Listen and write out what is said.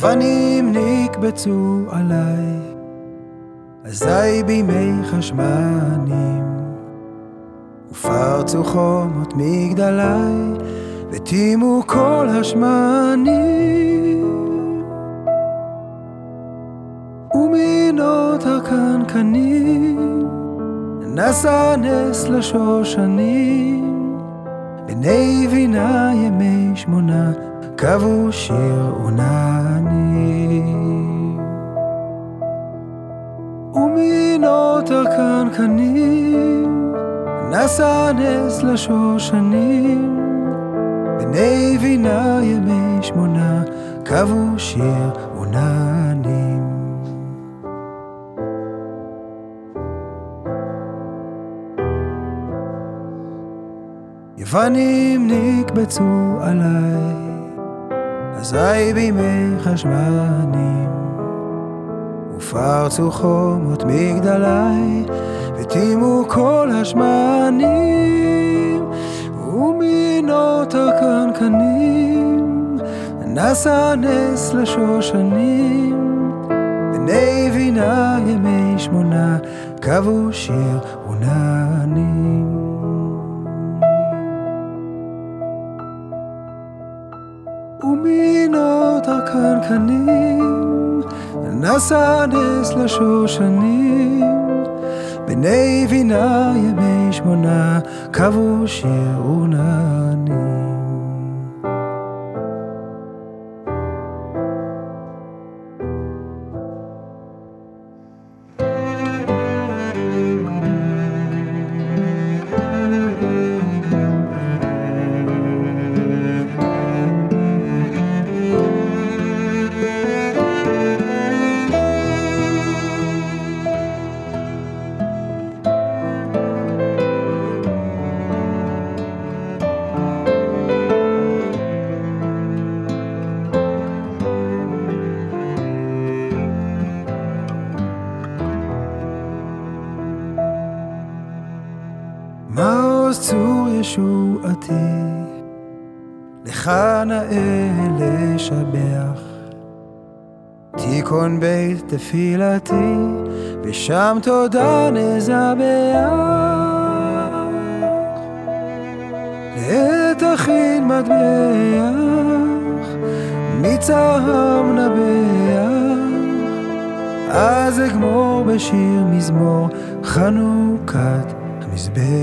יוונים נקבצו עליי, אזי בימי חשמנים, ופרצו חומות מגדלי, וטימו כל השמנים. ומינות הקנקנים, נשא נס לשושנים, בני בינה ימי שמונה. קבעו שיר עונני. ומינות הקנקנים נשא נס לשושנים, בני בינה ימי שמונה קבעו שיר עוננים. יוונים נקבצו עליי אזי בימי חשמנים, ופרצו חומות מגדלי, וטימו כל השמנים, ומינות הקנקנים, נשא נס לשושנים, בני בינה ימי שמונה, קבעו שיר ומינות הקנקנים, נשא נס לשושנים, בני בינה ימי שמונה, קבעו שיר וננים. מעוז צור ישועתי, לך נאה לשבח. תיכון בית תפילתי, ושם תודה נזבח. לעת הכין מטבח, מצרם נבח, אז אגמור בשיר מזמור חנוכת esberrar.